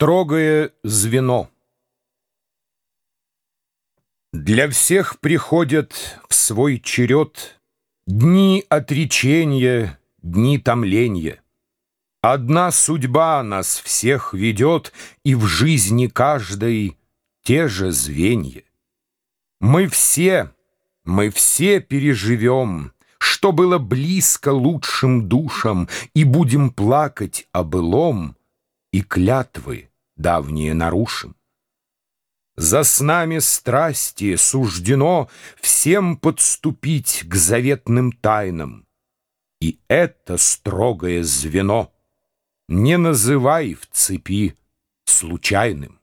Строгое звено Для всех приходят в свой черед Дни отречения, дни томления. Одна судьба нас всех ведет, И в жизни каждой те же звенья. Мы все, мы все переживем, Что было близко лучшим душам, И будем плакать о былом, и клятвы давние нарушим. За снами страсти суждено всем подступить к заветным тайнам. И это строгое звено не называй в цепи случайным.